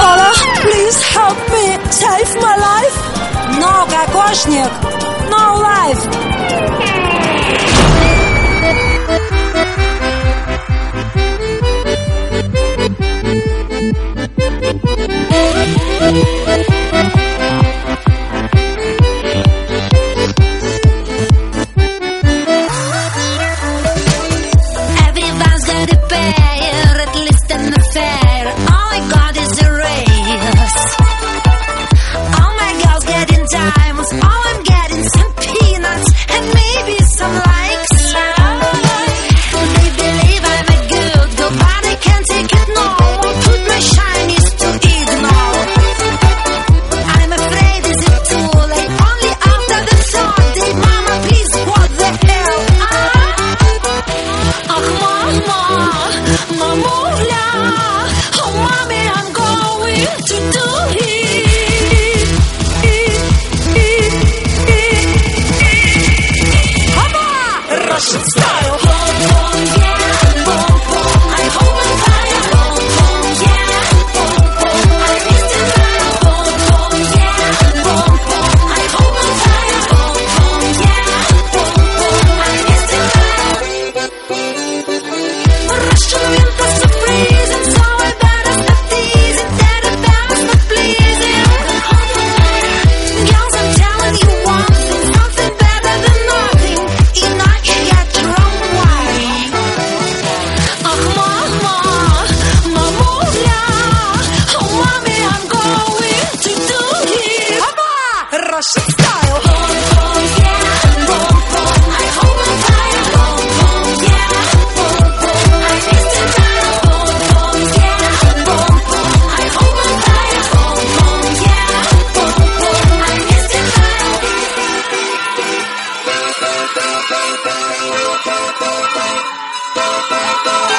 Ola, please help me. Save my life. No, кокошник! Thank you.